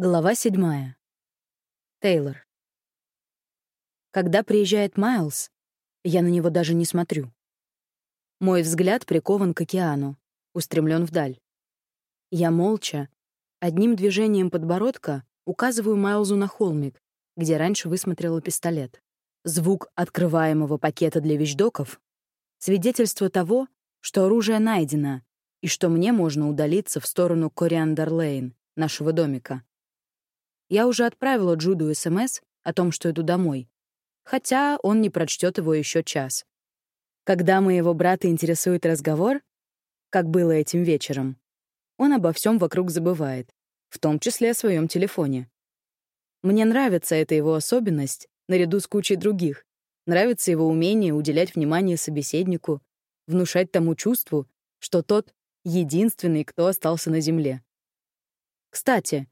Глава седьмая. Тейлор. Когда приезжает Майлз, я на него даже не смотрю. Мой взгляд прикован к океану, устремлен вдаль. Я молча, одним движением подбородка указываю Майлзу на холмик, где раньше высмотрела пистолет. Звук открываемого пакета для вещдоков — свидетельство того, что оружие найдено и что мне можно удалиться в сторону Кориандер-Лейн, нашего домика. Я уже отправила Джуду СМС о том, что иду домой, хотя он не прочтет его еще час. Когда моего брата интересует разговор, как было этим вечером, он обо всем вокруг забывает, в том числе о своем телефоне. Мне нравится эта его особенность, наряду с кучей других. Нравится его умение уделять внимание собеседнику, внушать тому чувству, что тот — единственный, кто остался на Земле. Кстати,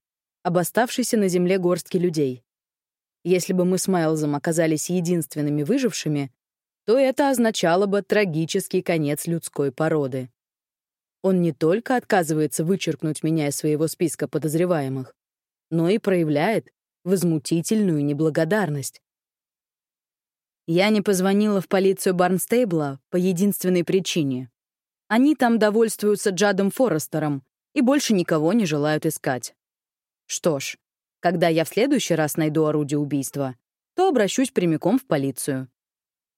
об оставшейся на Земле горстке людей. Если бы мы с Майлзом оказались единственными выжившими, то это означало бы трагический конец людской породы. Он не только отказывается вычеркнуть меня из своего списка подозреваемых, но и проявляет возмутительную неблагодарность. Я не позвонила в полицию Барнстейбла по единственной причине. Они там довольствуются Джадом Форестером и больше никого не желают искать. Что ж, когда я в следующий раз найду орудие убийства, то обращусь прямиком в полицию.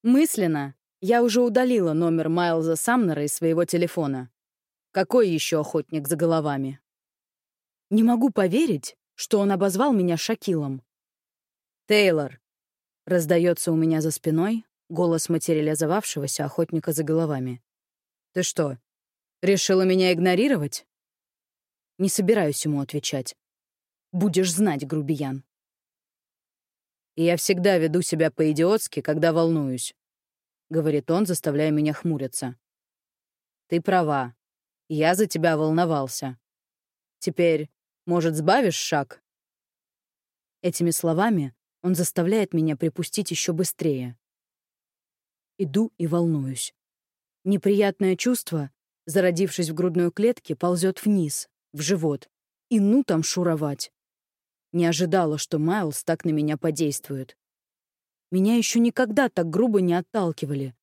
Мысленно я уже удалила номер Майлза Самнера из своего телефона. Какой еще охотник за головами? Не могу поверить, что он обозвал меня Шакилом. «Тейлор!» — раздается у меня за спиной голос материализовавшегося охотника за головами. «Ты что, решила меня игнорировать?» Не собираюсь ему отвечать. Будешь знать, грубиян. «Я всегда веду себя по-идиотски, когда волнуюсь», — говорит он, заставляя меня хмуриться. «Ты права. Я за тебя волновался. Теперь, может, сбавишь шаг?» Этими словами он заставляет меня припустить еще быстрее. Иду и волнуюсь. Неприятное чувство, зародившись в грудной клетке, ползет вниз, в живот. И ну там шуровать. Не ожидала, что Майлз так на меня подействует. Меня еще никогда так грубо не отталкивали.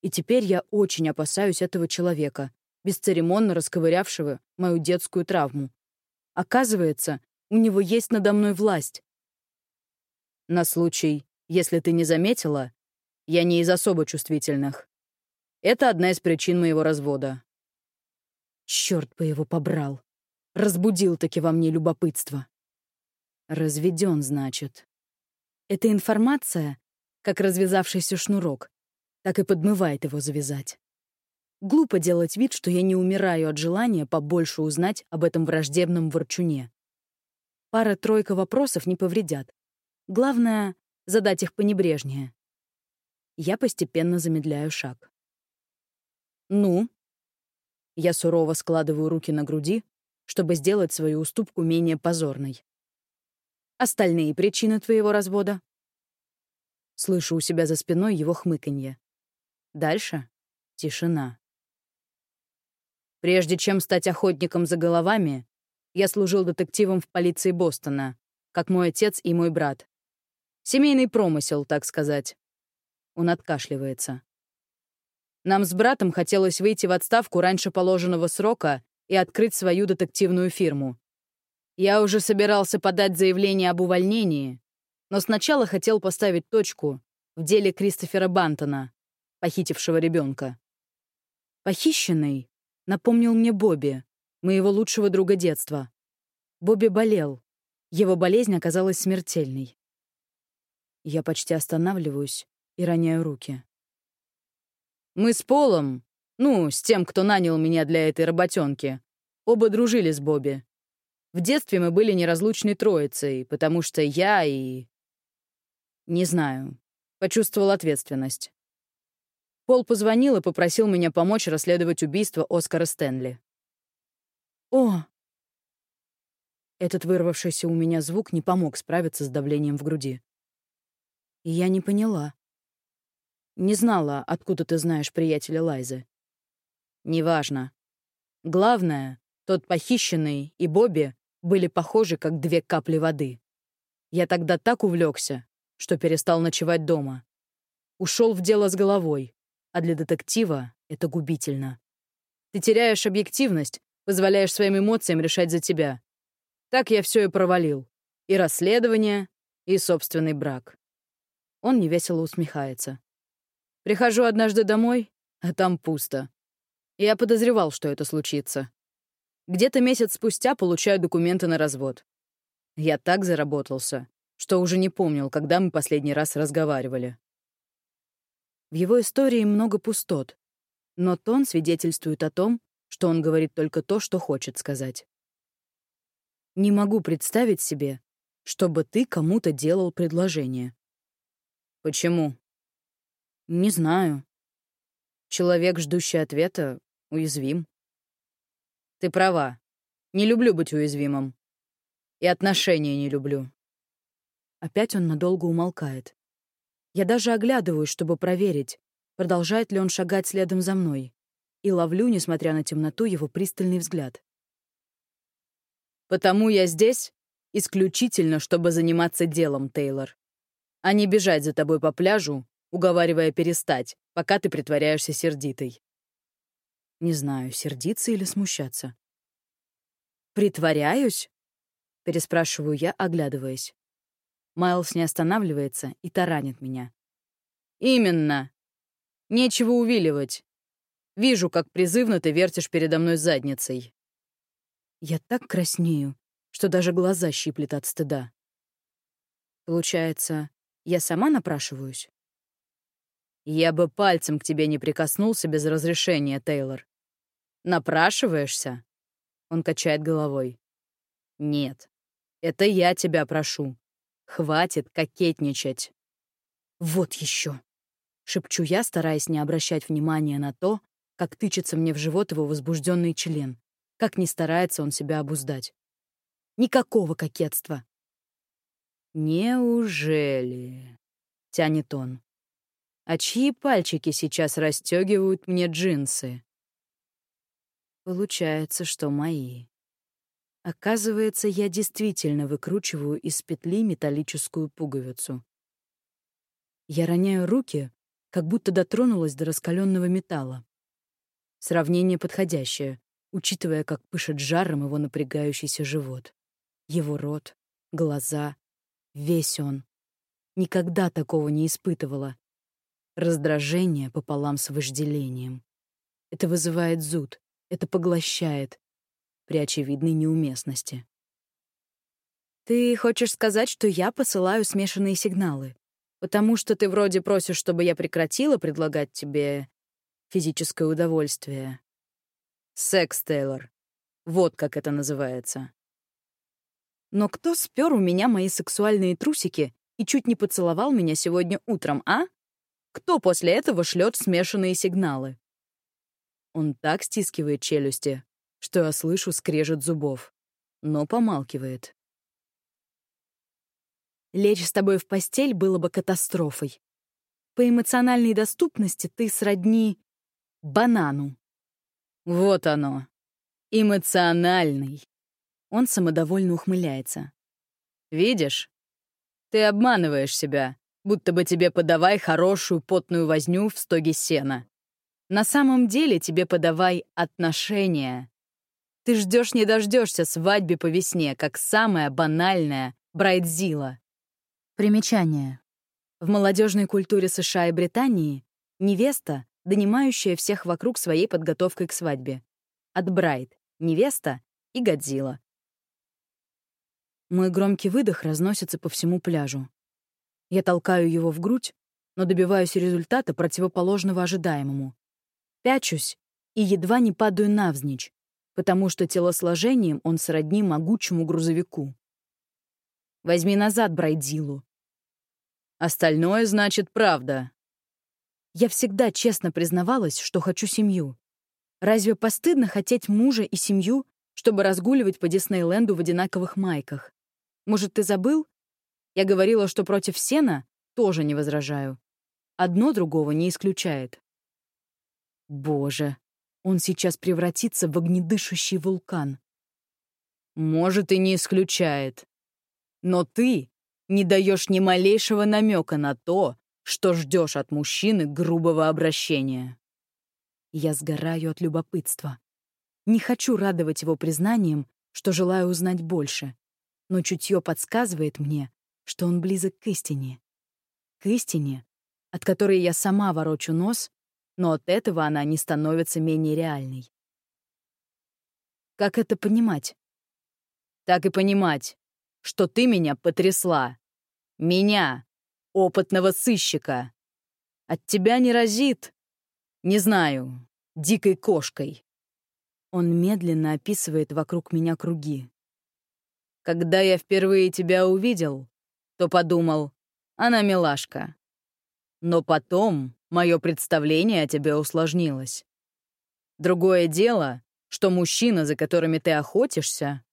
И теперь я очень опасаюсь этого человека, бесцеремонно расковырявшего мою детскую травму. Оказывается, у него есть надо мной власть. На случай, если ты не заметила, я не из особо чувствительных. Это одна из причин моего развода. Черт бы его побрал. Разбудил таки во мне любопытство. Разведен, значит. Эта информация, как развязавшийся шнурок, так и подмывает его завязать. Глупо делать вид, что я не умираю от желания побольше узнать об этом враждебном ворчуне. Пара-тройка вопросов не повредят. Главное — задать их понебрежнее. Я постепенно замедляю шаг. «Ну?» Я сурово складываю руки на груди, чтобы сделать свою уступку менее позорной. Остальные причины твоего развода?» Слышу у себя за спиной его хмыканье. Дальше — тишина. Прежде чем стать охотником за головами, я служил детективом в полиции Бостона, как мой отец и мой брат. Семейный промысел, так сказать. Он откашливается. Нам с братом хотелось выйти в отставку раньше положенного срока и открыть свою детективную фирму. Я уже собирался подать заявление об увольнении, но сначала хотел поставить точку в деле Кристофера Бантона, похитившего ребенка. Похищенный напомнил мне Бобби, моего лучшего друга детства. Бобби болел. Его болезнь оказалась смертельной. Я почти останавливаюсь и роняю руки. Мы с Полом, ну, с тем, кто нанял меня для этой работенки, оба дружили с Бобби. В детстве мы были неразлучной троицей, потому что я и... Не знаю. Почувствовал ответственность. Пол позвонил и попросил меня помочь расследовать убийство Оскара Стэнли. «О!» Этот вырвавшийся у меня звук не помог справиться с давлением в груди. И я не поняла. Не знала, откуда ты знаешь приятеля Лайзы. Неважно. Главное, тот похищенный и Бобби были похожи, как две капли воды. Я тогда так увлекся, что перестал ночевать дома. Ушел в дело с головой, а для детектива это губительно. Ты теряешь объективность, позволяешь своим эмоциям решать за тебя. Так я все и провалил. И расследование, и собственный брак. Он невесело усмехается. Прихожу однажды домой, а там пусто. Я подозревал, что это случится. Где-то месяц спустя получаю документы на развод. Я так заработался, что уже не помнил, когда мы последний раз разговаривали. В его истории много пустот, но тон свидетельствует о том, что он говорит только то, что хочет сказать. Не могу представить себе, чтобы ты кому-то делал предложение. Почему? Не знаю. Человек, ждущий ответа, уязвим. Ты права. Не люблю быть уязвимым. И отношения не люблю. Опять он надолго умолкает. Я даже оглядываюсь, чтобы проверить, продолжает ли он шагать следом за мной, и ловлю, несмотря на темноту, его пристальный взгляд. «Потому я здесь исключительно, чтобы заниматься делом, Тейлор, а не бежать за тобой по пляжу, уговаривая перестать, пока ты притворяешься сердитой». Не знаю, сердиться или смущаться. «Притворяюсь?» — переспрашиваю я, оглядываясь. Майлз не останавливается и таранит меня. «Именно. Нечего увиливать. Вижу, как призывно ты вертишь передо мной задницей». Я так краснею, что даже глаза щиплет от стыда. Получается, я сама напрашиваюсь? Я бы пальцем к тебе не прикоснулся без разрешения, Тейлор. Напрашиваешься? Он качает головой. Нет, это я тебя прошу. Хватит кокетничать. Вот еще. Шепчу я, стараясь не обращать внимания на то, как тычется мне в живот его возбужденный член, как не старается он себя обуздать. Никакого кокетства. «Неужели?» — тянет он. «А чьи пальчики сейчас расстегивают мне джинсы?» Получается, что мои. Оказывается, я действительно выкручиваю из петли металлическую пуговицу. Я роняю руки, как будто дотронулась до раскаленного металла. Сравнение подходящее, учитывая, как пышет жаром его напрягающийся живот. Его рот, глаза, весь он. Никогда такого не испытывала. Раздражение пополам с вожделением. Это вызывает зуд, это поглощает, при очевидной неуместности. «Ты хочешь сказать, что я посылаю смешанные сигналы? Потому что ты вроде просишь, чтобы я прекратила предлагать тебе физическое удовольствие?» «Секс, Тейлор. Вот как это называется». «Но кто спер у меня мои сексуальные трусики и чуть не поцеловал меня сегодня утром, а? Кто после этого шлет смешанные сигналы?» Он так стискивает челюсти, что я слышу скрежет зубов, но помалкивает. Лечь с тобой в постель было бы катастрофой. По эмоциональной доступности ты сродни банану. Вот оно. Эмоциональный. Он самодовольно ухмыляется. Видишь? Ты обманываешь себя, будто бы тебе подавай хорошую потную возню в стоге сена. На самом деле тебе подавай отношения. Ты ждешь не дождешься свадьбе по весне, как самая банальная брайдзила. Примечание. В молодежной культуре США и Британии невеста, донимающая всех вокруг своей подготовкой к свадьбе. От брайд — невеста и Годзилла. Мой громкий выдох разносится по всему пляжу. Я толкаю его в грудь, но добиваюсь результата, противоположного ожидаемому. Пячусь и едва не падаю навзничь, потому что телосложением он сродни могучему грузовику. Возьми назад Брайдилу. Остальное значит правда. Я всегда честно признавалась, что хочу семью. Разве постыдно хотеть мужа и семью, чтобы разгуливать по Диснейленду в одинаковых майках? Может, ты забыл? Я говорила, что против сена тоже не возражаю. Одно другого не исключает. Боже, он сейчас превратится в огнедышащий вулкан. Может, и не исключает. Но ты не даешь ни малейшего намека на то, что ждешь от мужчины грубого обращения. Я сгораю от любопытства. Не хочу радовать его признанием, что желаю узнать больше, но чутье подсказывает мне, что он близок к истине. К истине, от которой я сама ворочу нос, но от этого она не становится менее реальной. Как это понимать? Так и понимать, что ты меня потрясла. Меня, опытного сыщика. От тебя не разит, не знаю, дикой кошкой. Он медленно описывает вокруг меня круги. Когда я впервые тебя увидел, то подумал, она милашка. Но потом мое представление о тебе усложнилось. Другое дело, что мужчина, за которыми ты охотишься...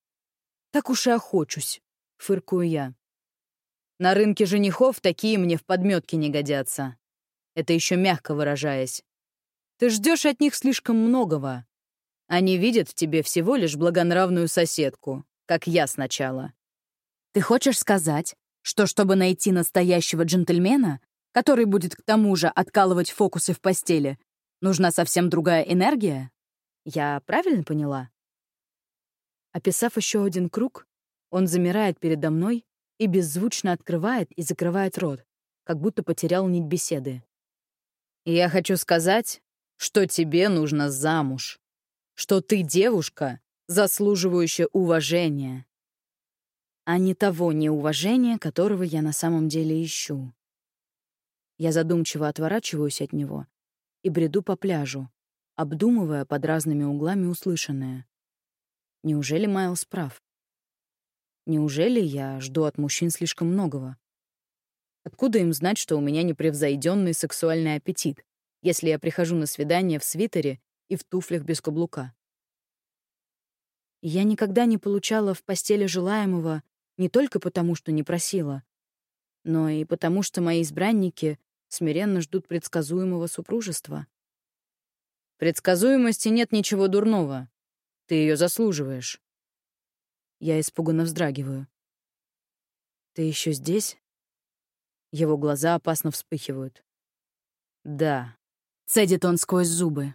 Так уж и охочусь, фыркую я. На рынке женихов такие мне в подметке не годятся. Это еще мягко выражаясь. Ты ждешь от них слишком многого. Они видят в тебе всего лишь благонравную соседку, как я сначала. Ты хочешь сказать, что чтобы найти настоящего джентльмена, который будет к тому же откалывать фокусы в постели, нужна совсем другая энергия? Я правильно поняла? Описав еще один круг, он замирает передо мной и беззвучно открывает и закрывает рот, как будто потерял нить беседы. «Я хочу сказать, что тебе нужно замуж, что ты девушка, заслуживающая уважения, а не того неуважения, которого я на самом деле ищу. Я задумчиво отворачиваюсь от него и бреду по пляжу, обдумывая под разными углами услышанное. Неужели Майлз прав? Неужели я жду от мужчин слишком многого? Откуда им знать, что у меня непревзойденный сексуальный аппетит, если я прихожу на свидание в свитере и в туфлях без каблука? Я никогда не получала в постели желаемого не только потому, что не просила, но и потому, что мои избранники смиренно ждут предсказуемого супружества. Предсказуемости нет ничего дурного. Ты ее заслуживаешь. Я испуганно вздрагиваю. «Ты еще здесь?» Его глаза опасно вспыхивают. «Да», — цедит он сквозь зубы.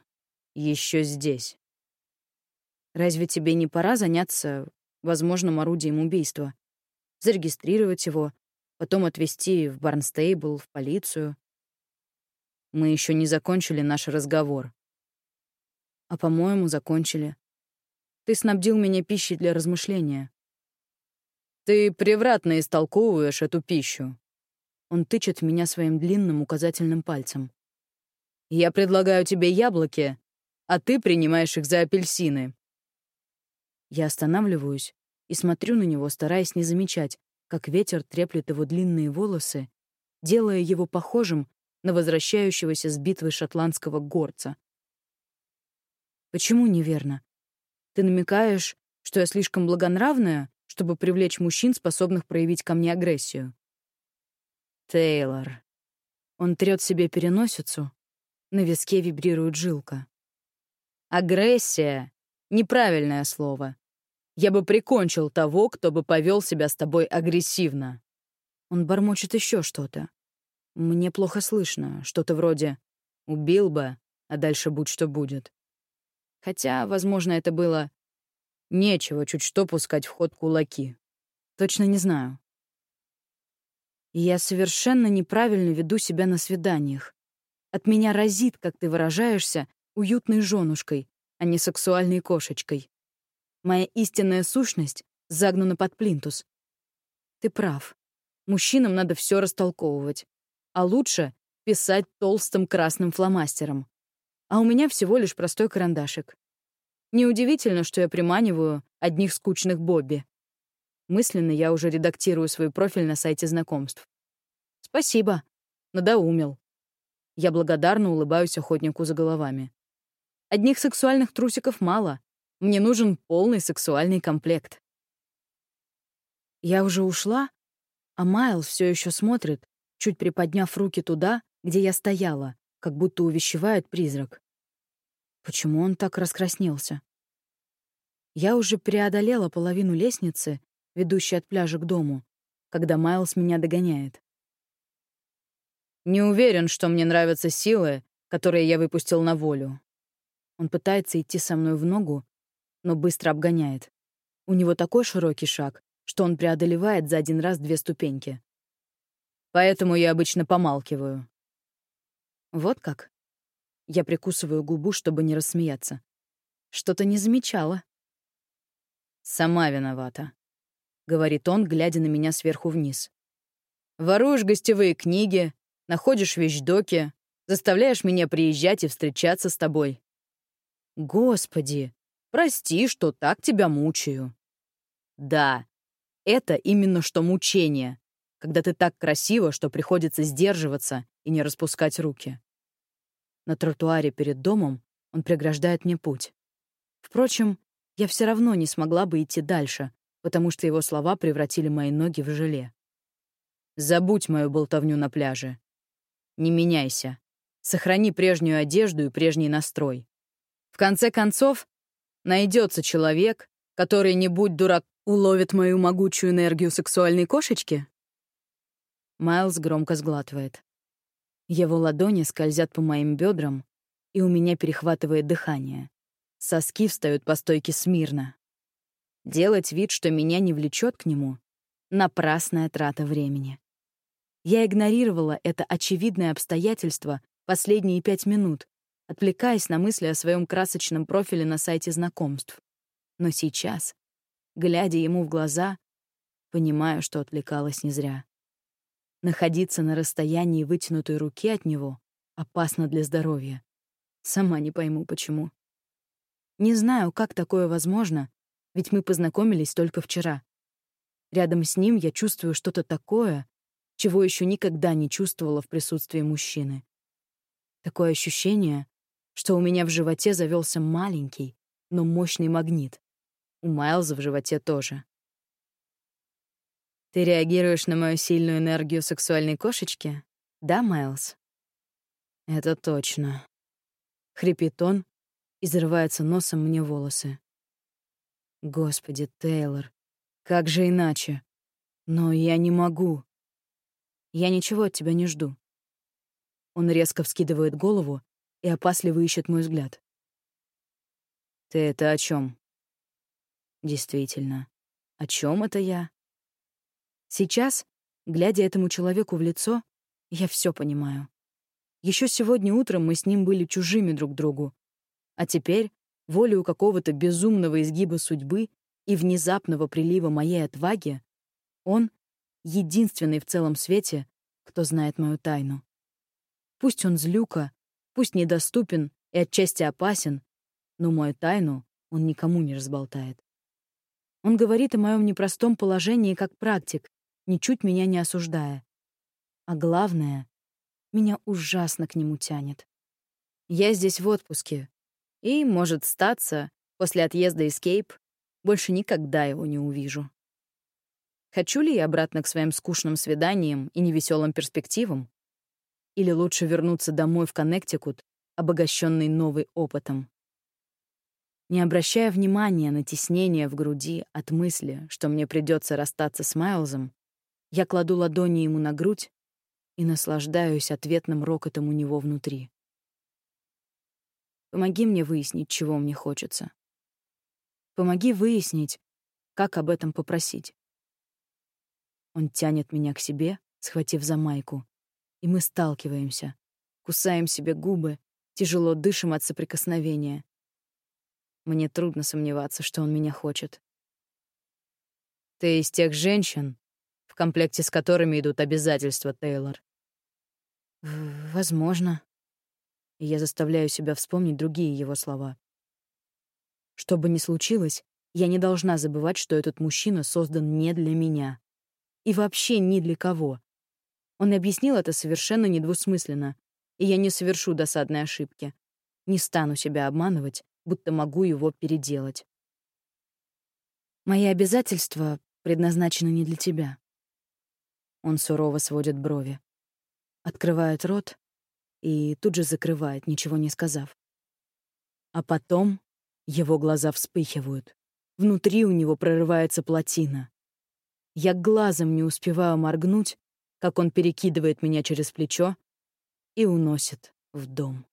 Еще здесь». «Разве тебе не пора заняться возможным орудием убийства? Зарегистрировать его, потом отвезти в Барнстейбл, в полицию?» Мы еще не закончили наш разговор. А, по-моему, закончили. Ты снабдил меня пищей для размышления. Ты превратно истолковываешь эту пищу. Он тычет меня своим длинным указательным пальцем. Я предлагаю тебе яблоки, а ты принимаешь их за апельсины. Я останавливаюсь и смотрю на него, стараясь не замечать, как ветер треплет его длинные волосы, делая его похожим на возвращающегося с битвы шотландского горца. Почему неверно? Ты намекаешь, что я слишком благонравная, чтобы привлечь мужчин, способных проявить ко мне агрессию? Тейлор. Он трёт себе переносицу. На виске вибрирует жилка. Агрессия — неправильное слово. Я бы прикончил того, кто бы повел себя с тобой агрессивно. Он бормочет еще что-то. Мне плохо слышно, что-то вроде «убил бы, а дальше будь что будет». Хотя, возможно, это было нечего чуть что пускать в ход кулаки. Точно не знаю. я совершенно неправильно веду себя на свиданиях. От меня разит, как ты выражаешься, уютной женушкой, а не сексуальной кошечкой. Моя истинная сущность загнана под плинтус. Ты прав. Мужчинам надо все растолковывать. А лучше писать толстым красным фломастером а у меня всего лишь простой карандашик. Неудивительно, что я приманиваю одних скучных Бобби. Мысленно я уже редактирую свой профиль на сайте знакомств. Спасибо. Надоумел. Я благодарно улыбаюсь охотнику за головами. Одних сексуальных трусиков мало. Мне нужен полный сексуальный комплект. Я уже ушла, а Майл все еще смотрит, чуть приподняв руки туда, где я стояла, как будто увещевает призрак. Почему он так раскраснелся? Я уже преодолела половину лестницы, ведущей от пляжа к дому, когда Майлз меня догоняет. «Не уверен, что мне нравятся силы, которые я выпустил на волю». Он пытается идти со мной в ногу, но быстро обгоняет. У него такой широкий шаг, что он преодолевает за один раз две ступеньки. Поэтому я обычно помалкиваю. Вот как? Я прикусываю губу, чтобы не рассмеяться. Что-то не замечала. «Сама виновата», — говорит он, глядя на меня сверху вниз. «Воруешь гостевые книги, находишь вещдоки, заставляешь меня приезжать и встречаться с тобой». «Господи, прости, что так тебя мучаю». «Да, это именно что мучение, когда ты так красиво, что приходится сдерживаться и не распускать руки». На тротуаре перед домом он преграждает мне путь. Впрочем, я все равно не смогла бы идти дальше, потому что его слова превратили мои ноги в желе. «Забудь мою болтовню на пляже. Не меняйся. Сохрани прежнюю одежду и прежний настрой. В конце концов, найдется человек, который, не будь дурак, уловит мою могучую энергию сексуальной кошечки?» Майлз громко сглатывает. Его ладони скользят по моим бедрам, и у меня перехватывает дыхание. Соски встают по стойке смирно. Делать вид, что меня не влечет к нему — напрасная трата времени. Я игнорировала это очевидное обстоятельство последние пять минут, отвлекаясь на мысли о своем красочном профиле на сайте знакомств. Но сейчас, глядя ему в глаза, понимаю, что отвлекалась не зря. Находиться на расстоянии вытянутой руки от него опасно для здоровья. Сама не пойму, почему. Не знаю, как такое возможно, ведь мы познакомились только вчера. Рядом с ним я чувствую что-то такое, чего еще никогда не чувствовала в присутствии мужчины. Такое ощущение, что у меня в животе завелся маленький, но мощный магнит. У Майлза в животе тоже. Ты реагируешь на мою сильную энергию сексуальной кошечки? Да, Майлз? Это точно. Хрипит он и зарывается носом мне волосы. Господи, Тейлор, как же иначе? Но я не могу. Я ничего от тебя не жду. Он резко вскидывает голову и опасливо ищет мой взгляд. Ты это о чем? Действительно, о чем это я? Сейчас, глядя этому человеку в лицо, я все понимаю. Еще сегодня утром мы с ним были чужими друг другу. А теперь, волею какого-то безумного изгиба судьбы и внезапного прилива моей отваги, он — единственный в целом свете, кто знает мою тайну. Пусть он злюка, пусть недоступен и отчасти опасен, но мою тайну он никому не разболтает. Он говорит о моем непростом положении как практик, ничуть меня не осуждая. А главное, меня ужасно к нему тянет. Я здесь в отпуске, и, может статься, после отъезда из больше никогда его не увижу. Хочу ли я обратно к своим скучным свиданиям и невеселым перспективам? Или лучше вернуться домой в Коннектикут, обогащенный новый опытом? Не обращая внимания на теснение в груди от мысли, что мне придется расстаться с Майлзом, я кладу ладони ему на грудь и наслаждаюсь ответным рокотом у него внутри. Помоги мне выяснить, чего мне хочется. Помоги выяснить, как об этом попросить. Он тянет меня к себе, схватив за майку, и мы сталкиваемся, кусаем себе губы, тяжело дышим от соприкосновения. Мне трудно сомневаться, что он меня хочет. Ты из тех женщин, в комплекте с которыми идут обязательства, Тейлор. Возможно. И я заставляю себя вспомнить другие его слова. Что бы ни случилось, я не должна забывать, что этот мужчина создан не для меня. И вообще ни для кого. Он объяснил это совершенно недвусмысленно, и я не совершу досадной ошибки. Не стану себя обманывать, будто могу его переделать. Мои обязательства предназначены не для тебя. Он сурово сводит брови. Открывает рот и тут же закрывает, ничего не сказав. А потом его глаза вспыхивают. Внутри у него прорывается плотина. Я глазом не успеваю моргнуть, как он перекидывает меня через плечо и уносит в дом.